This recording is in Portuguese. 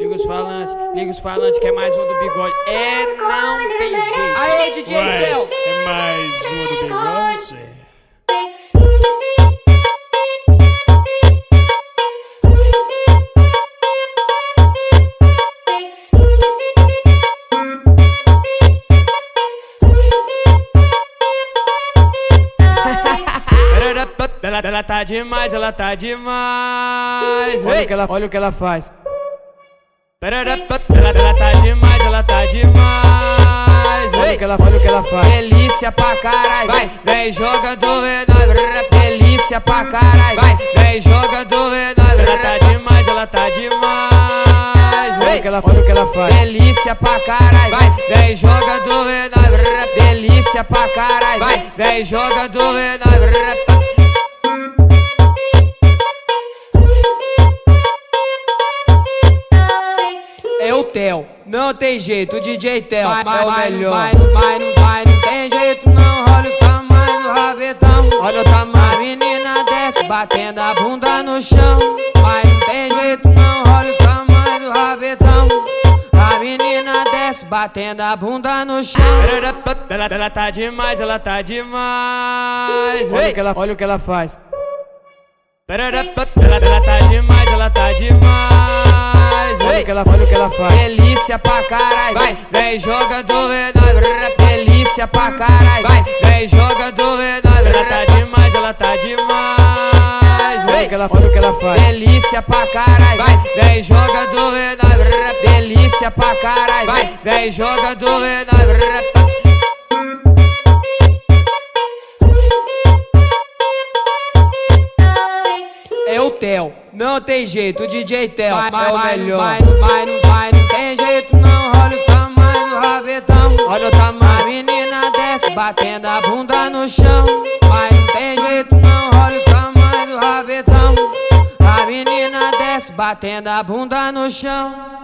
liga os falantes, liga os falantes que é mais um do bigode. É, não tem jeito. Aê, DJ Del! É mais uma do bigode. Ela, ela tá demais, ela tá demais. Olha o que ela, olha o que ela faz. Ela, tá demais, ela tá demais. Olha o que ela, olha o que ela faz. Delícia pra caralho. Vai, vem jogador menor. Delícia pra caralho. Vai, vem jogador menor. Ela tá demais, ela tá demais. Olha o que ela, olha o que ela faz. Delícia pra caralho. Vai, vem jogador menor. Delícia pra caralho. Vai, vem jogador menor. Theo, não tem jeito, o DJ Vai, é vai, o vai, melhor. vai, não vai, não vai, não tem jeito não. Olha o tamanho do rabetão. Olha o tamanho. A menina desce batendo a bunda no chão. Mas não tem jeito não. Olha o tamanho do rabetão. A menina desce batendo a bunda no chão. Ela, ela tá demais, ela tá demais. Olha o que ela, olha o que ela faz. Ela, ela tá demais, ela tá demais. Olha o que ela, olha o que ela faz. Delícia pra caralho. Vai, vem jogador menor. Delícia pra caralho. Vai, vem jogador menor. Ela tá demais, ela tá demais. Olha o que ela, olha o que ela faz. Delícia pra caralho. Vai, vem jogador menor. Delícia pra caralho. Vai, vem jogador menor. Theo, não tem jeito, o DJ Theo Vai, é vai, o vai, melhor. vai, não vai, não vai, não tem jeito não. Olha o tamanho do rabetão. Olha o tamanho. A menina desce batendo a bunda no chão. Mas não tem jeito não. Olha o tamanho do rabetão. A menina desce batendo a bunda no chão.